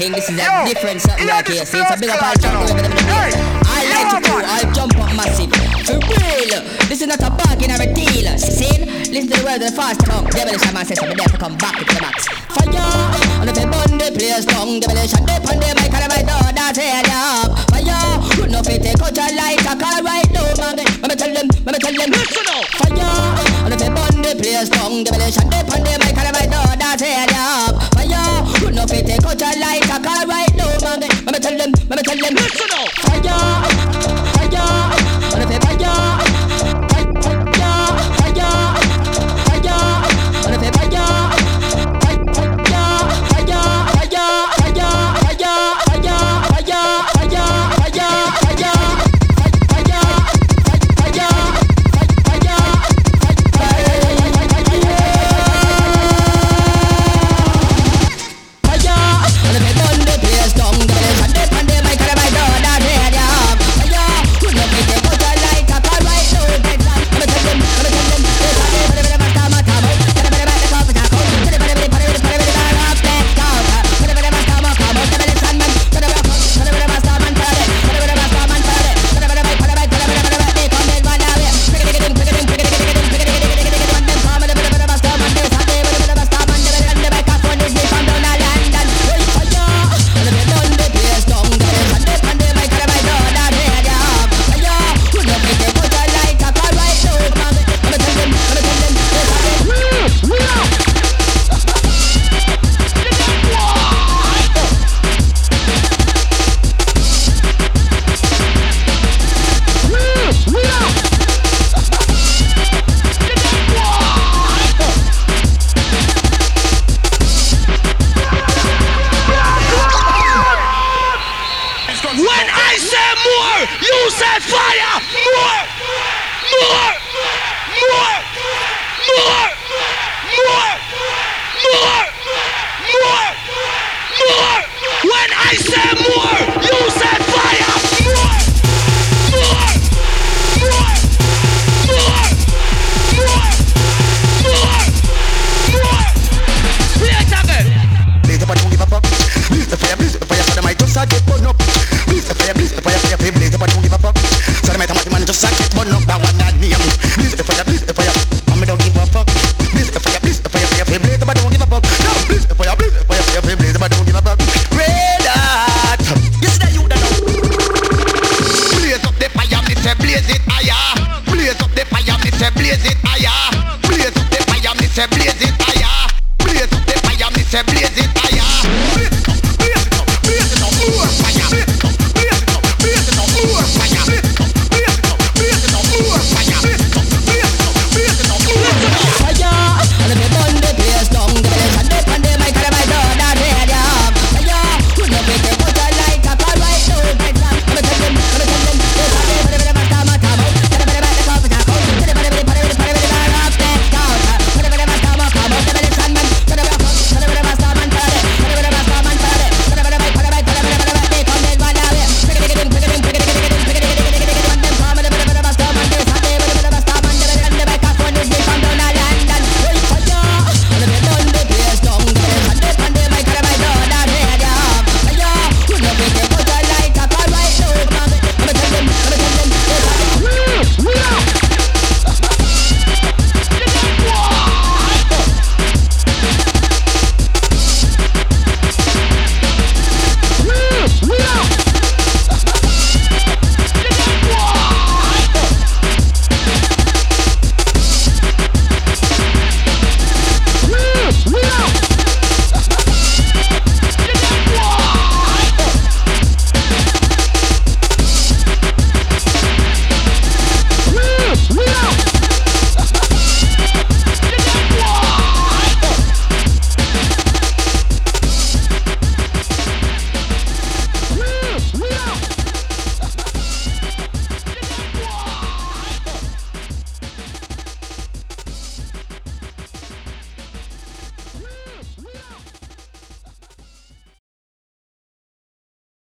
thing. This is a Yo, different something like here. See, it's a big up I jump over them. I like to do, I jump up massive. For real, this is not a bargain or a deal. See, listen to the word of the fast tongue. Devilish a man says something there to come back to the max. Fire, and if you bun the players tongue, devilish and dip on the mic and my door, that's it, up. Fire, you know fit take out your light, I call right now, man. Let me tell them, let me tell them. Listen up. Fire, and if you bun the players tongue, devilish and dip on the mic Fire, you know fit take out your light, I call right now. Let me tell them, me tell them. Listen up. Fire. said more. You said fire. More. More. More. more. me say blaze it higher, blaze up the fire. Me say blaze